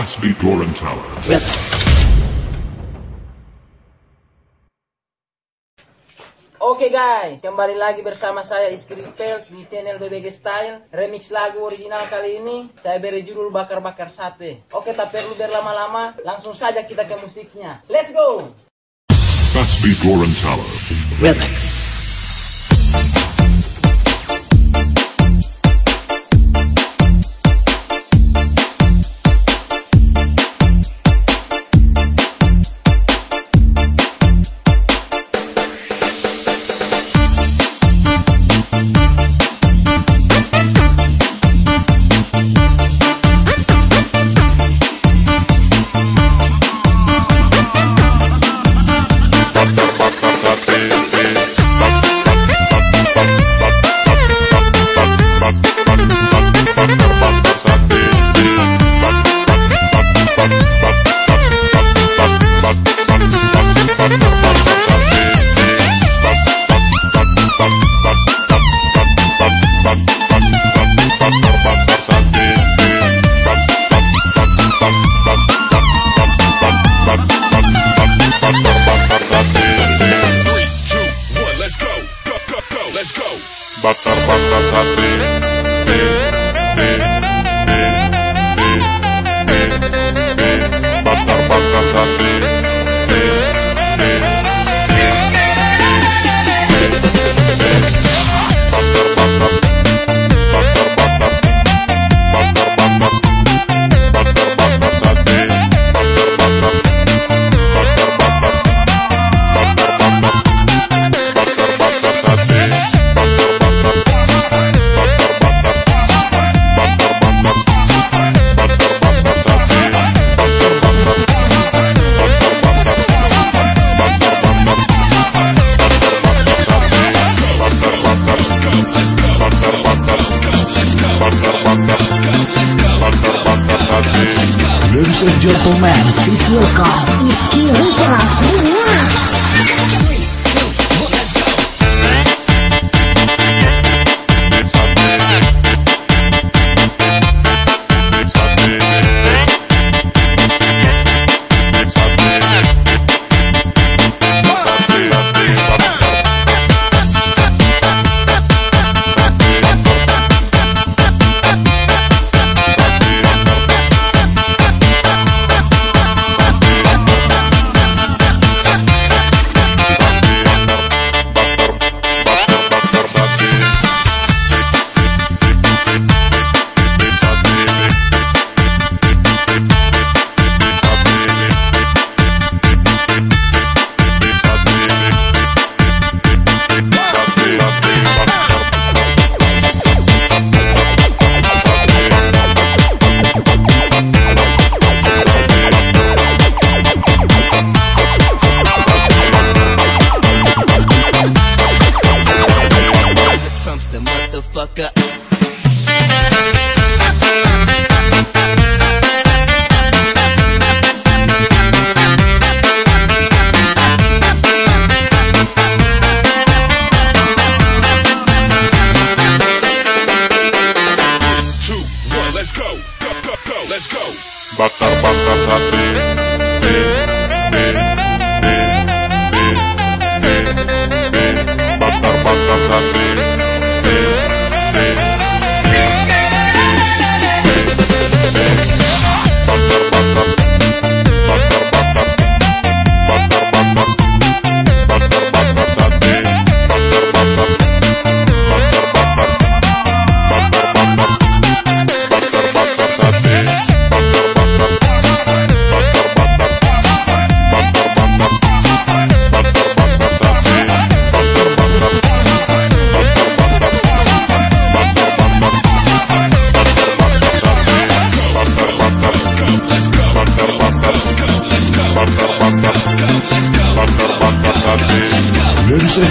Tower. Oke guys, kembali lagi bersama saya Iskri Pelt di channel BBG Style Remix lagu original kali ini Saya beri judul Bakar-Bakar Sate Oke tak perlu berlama-lama Langsung saja kita ke musiknya Let's go! Tasby Tower. Remix. Go. bakar-bakar sate be Jopo Man. Please welcome. Bakar-bakar sate be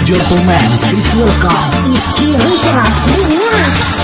gentlemen, please welcome Rizky Rizal